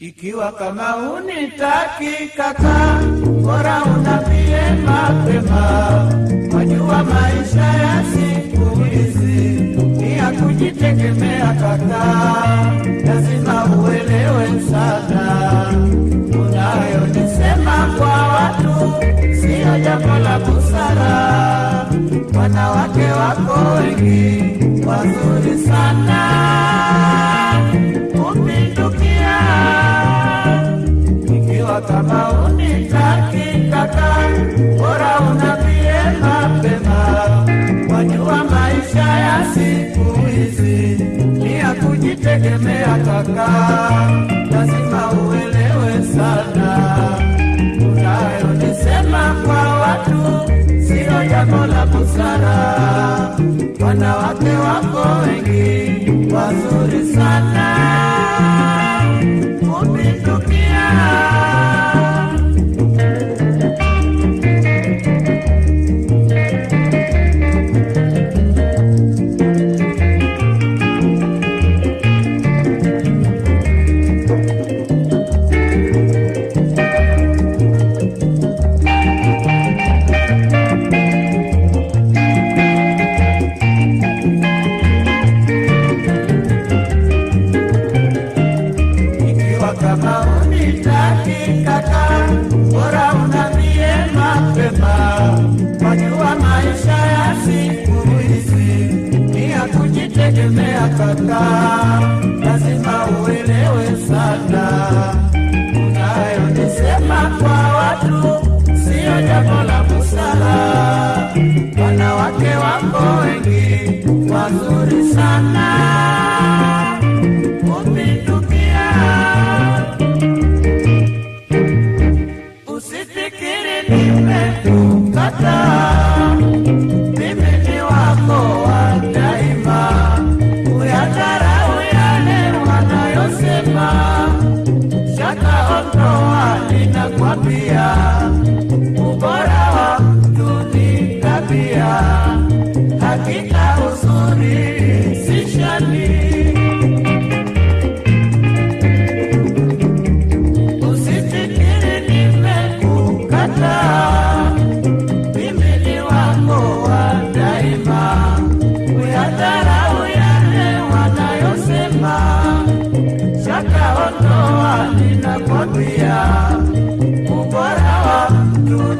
Ikiwa kama unitaki kaka, bora unapie mapema. Wajua maisha ya siku hizi ni ya kujitegemea kaka, lazima uelewe sana. Unayonisema kwa watu siyo jambo la busara. Wanawake wako wengi wazuri sana bora mapema. Maisha ya siku ni ya kujitegemea kaka, lazima uelewe sana. Unayonisema kwa watu la busara. Wanawake wako wengi wazuri sana unitaki kaka, bora unambie mapema. Wajua maisha ya siku hizi ni ya kujitegemea kaka, lazima uelewe sana. Unayonisema kwa watu sio jambo la busara. Wanawake wako wengi wazuri sana Mata. Ninakwambia ubora wa mtu